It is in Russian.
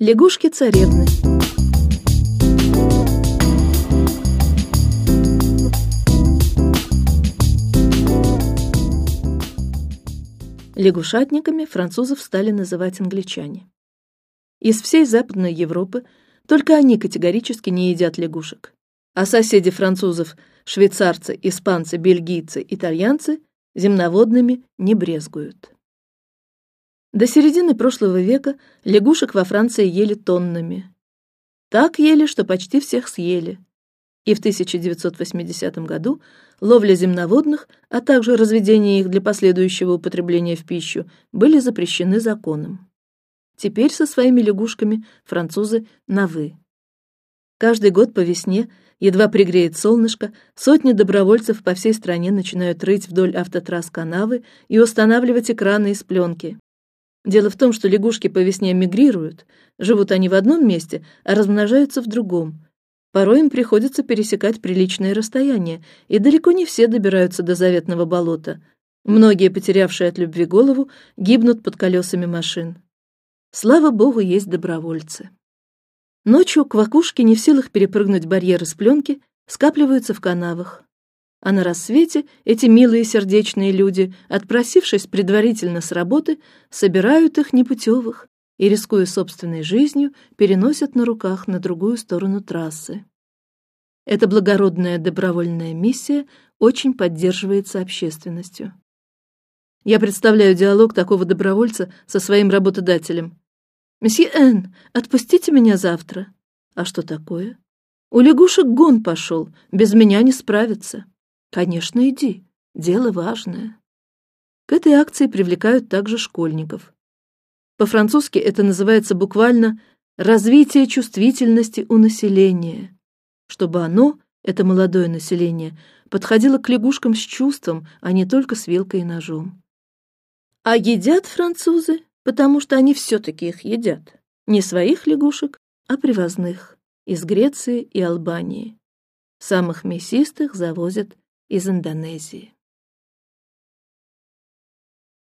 Лягушки-царевны. Лягушатниками французов стали называть англичане. Из всей Западной Европы только они категорически не едят лягушек, а соседи французов, швейцарцы, испанцы, бельгийцы, итальянцы земноводными не брезгуют. До середины прошлого века лягушек во Франции ели тоннами. Так ели, что почти всех съели. И в 1980 году ловля земноводных, а также разведение их для последующего употребления в пищу были запрещены законом. Теперь со своими лягушками французы на вы. Каждый год по весне, едва пригреет солнышко, сотни добровольцев по всей стране начинают рыть вдоль автотрасс канавы и устанавливать экраны из пленки. Дело в том, что лягушки по весне мигрируют, живут они в одном месте, а размножаются в другом. Порой им приходится пересекать приличные расстояния, и далеко не все добираются до заветного болота. Многие, потерявшие от любви голову, гибнут под колесами машин. Слава богу, есть добровольцы. Ночью квакушки не в силах перепрыгнуть барьер из пленки, скапливаются в канавах а на рассвете эти милые сердечные люди, отпросившись предварительно с работы, собирают их непутевых и, рискуя собственной жизнью, переносят на руках на другую сторону трассы. Эта благородная добровольная миссия очень поддерживается общественностью. Я представляю диалог такого добровольца со своим работодателем. Месье Н, отпустите меня завтра. А что такое? У лягушек гон пошел, без меня не справится. Конечно, иди. Дело важное. К этой акции привлекают также школьников. По-французски это называется буквально развитие чувствительности у населения, чтобы оно, это молодое население, подходило к лягушкам с чувством, а не только с вилкой и ножом. А едят французы, потому что они все-таки их едят, не своих лягушек, а привозных из Греции и Албании. Самых мясистых завозят из Индонезии.